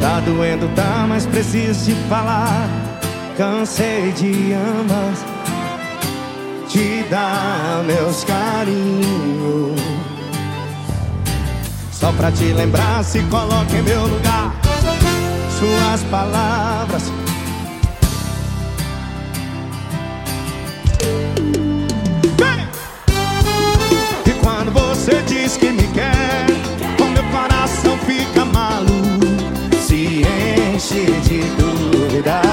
Tá doendo, tá, mas preciso te falar. Cansei de ambas te dar meus carinhos. Só pra te lembrar, se coloque em meu lugar. Suas palavras deixe de duvidar.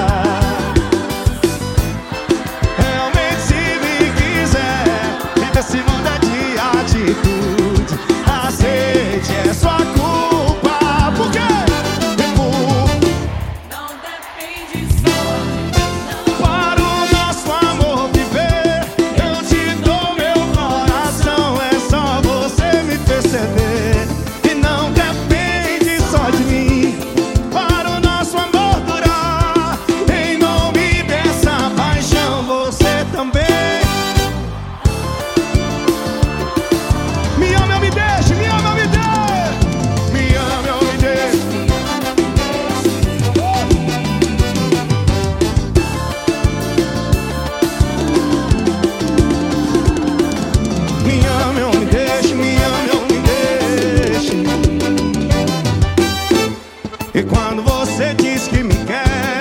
você diz que me quer,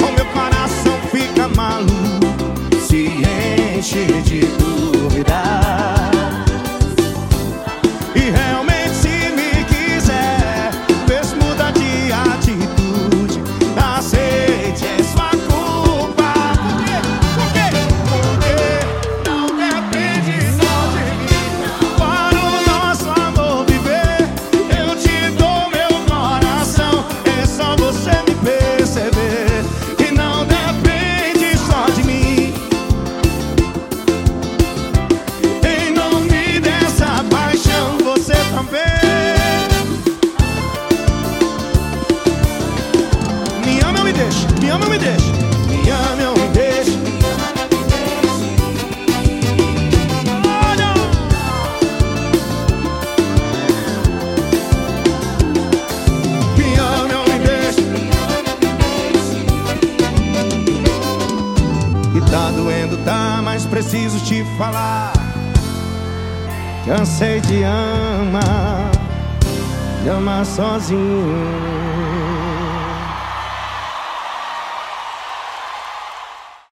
o meu coração fica maluco, se enche de dúvida. ama ou me deixa? Me ama ou me deixa? Olha! Me ama ou me deixa? E tá doendo, tá, mas preciso te falar. Cansei de amar, de amar sozinho.